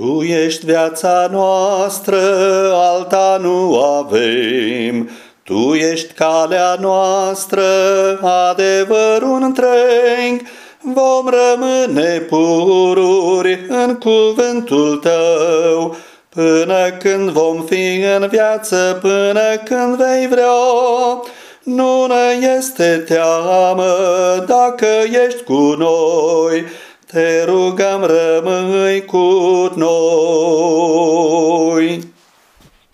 Tu ești viața noastră, alta nu avem. Tu ești calea noastră, adevărul întreg. Vom rămâne pururi în cuvântul tău, până când vom fi în viață, până când vei vrea. Nu ne este teamă dacă ești cu noi, te rugăm rămâi cu noi.